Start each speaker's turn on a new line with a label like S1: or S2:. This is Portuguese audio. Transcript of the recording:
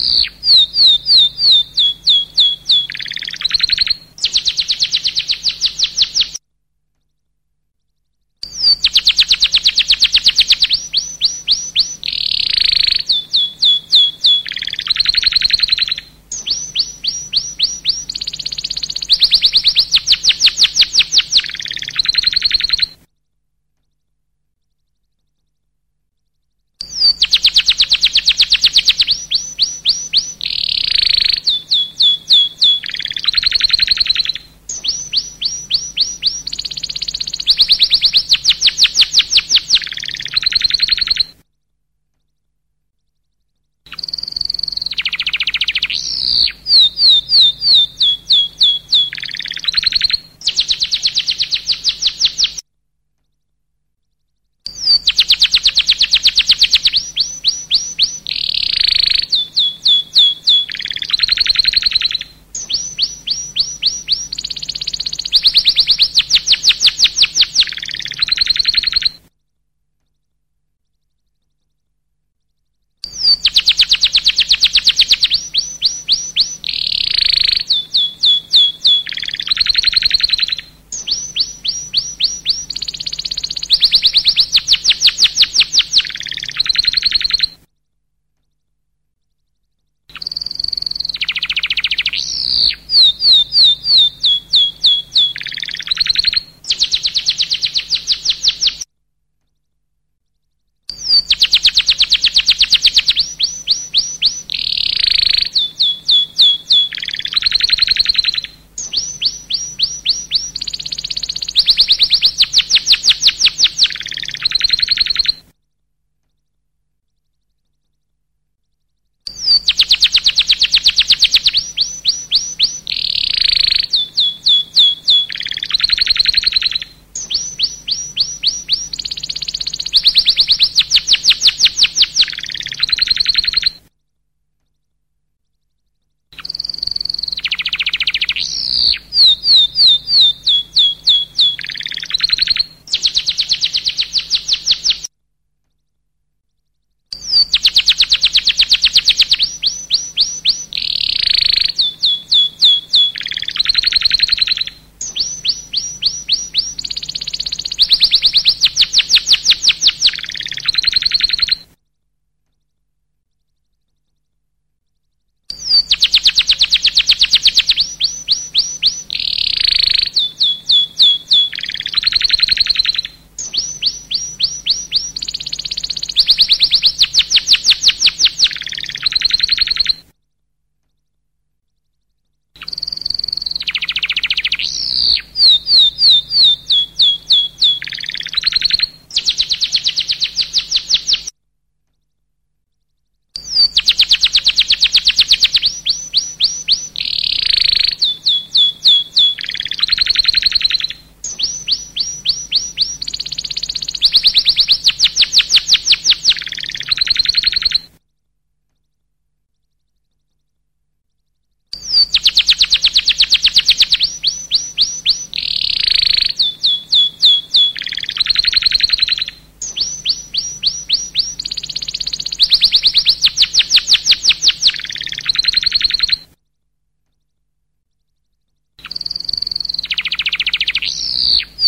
S1: Thank you. you Thank you. Thank you.